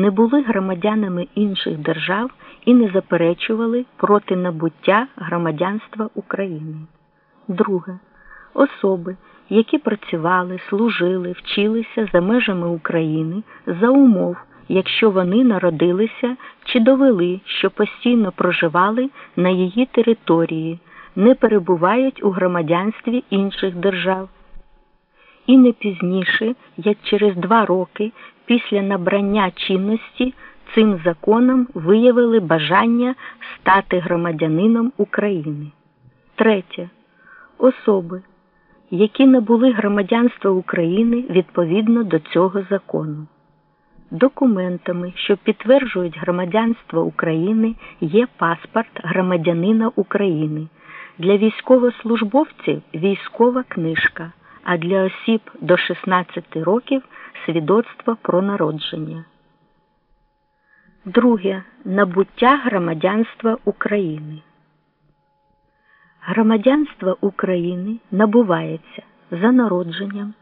не були громадянами інших держав і не заперечували проти набуття громадянства України. Друге. Особи, які працювали, служили, вчилися за межами України за умов, якщо вони народилися чи довели, що постійно проживали на її території, не перебувають у громадянстві інших держав. І не пізніше, як через два роки після набрання чинності цим законом виявили бажання стати громадянином України. Третє. Особи, які набули громадянства України відповідно до цього закону. Документами, що підтверджують громадянство України, є паспорт громадянина України. Для військовослужбовців військова книжка, а для осіб до 16 років свідоцтво про народження. Друге. Набуття громадянства України. Громадянство України набувається за народженням,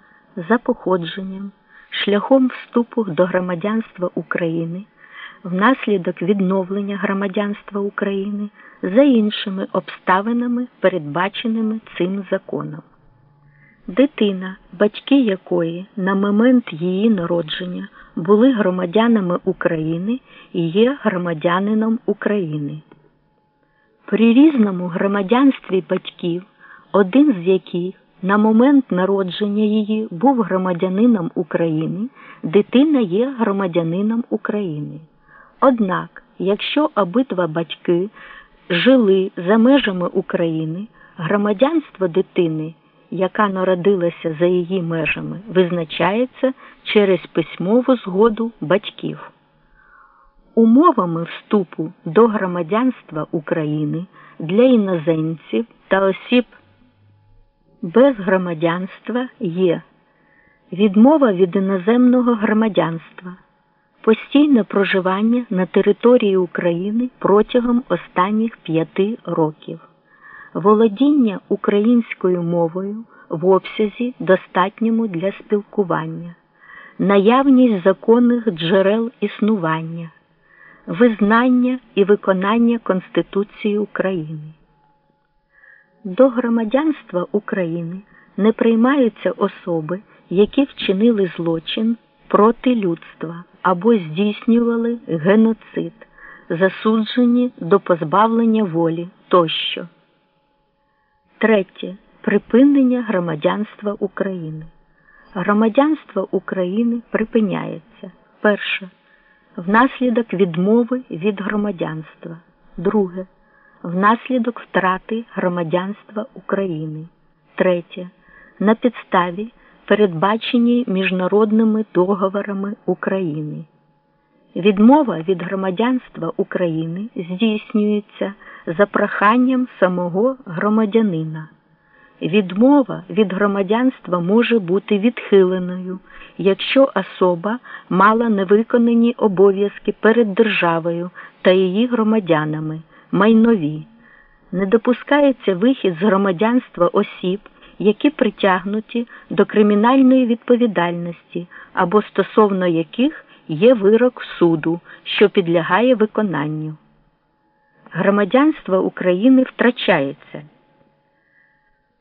за походженням, шляхом вступу до громадянства України, внаслідок відновлення громадянства України за іншими обставинами, передбаченими цим законом. Дитина, батьки якої на момент її народження були громадянами України і є громадянином України. При різному громадянстві батьків, один з яких на момент народження її був громадянином України, дитина є громадянином України. Однак, якщо обидва батьки жили за межами України, громадянство дитини, яка народилася за її межами, визначається через письмову згоду батьків. Умовами вступу до громадянства України для іноземців та осіб без громадянства є відмова від іноземного громадянства, постійне проживання на території України протягом останніх п'яти років, володіння українською мовою в обсязі, достатньому для спілкування, наявність законних джерел існування визнання і виконання Конституції України. До громадянства України не приймаються особи, які вчинили злочин проти людства або здійснювали геноцид, засуджені до позбавлення волі тощо. Третє. Припинення громадянства України. Громадянство України припиняється. Перше внаслідок відмови від громадянства, друге внаслідок втрати громадянства України, третє на підставі, передбаченій міжнародними договорами України. Відмова від громадянства України здійснюється за проханням самого громадянина. Відмова від громадянства може бути відхиленою, якщо особа мала невиконані обов'язки перед державою та її громадянами, майнові. Не допускається вихід з громадянства осіб, які притягнуті до кримінальної відповідальності або стосовно яких є вирок суду, що підлягає виконанню. Громадянство України втрачається.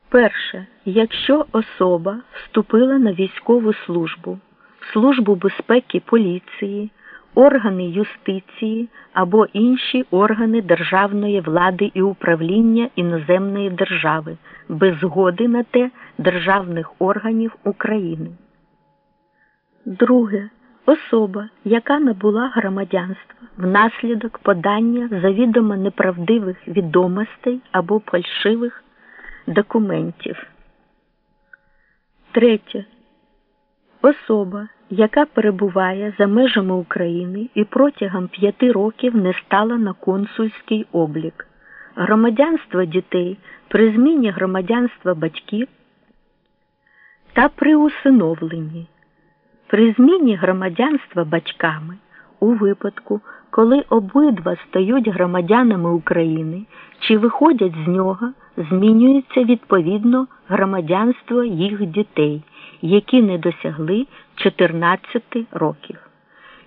Перше, якщо особа вступила на військову службу, службу безпеки поліції, органи юстиції або інші органи державної влади і управління іноземної держави без згоди на те державних органів України. Друге. Особа, яка набула громадянства внаслідок подання завідомо неправдивих відомостей або фальшивих документів. Третє. Особа, яка перебуває за межами України і протягом п'яти років не стала на консульський облік. Громадянство дітей при зміні громадянства батьків та при усиновленні. При зміні громадянства батьками у випадку, коли обидва стають громадянами України чи виходять з нього, змінюється відповідно громадянство їх дітей, які не досягли 14 років.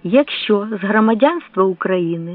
якщо з громадянства України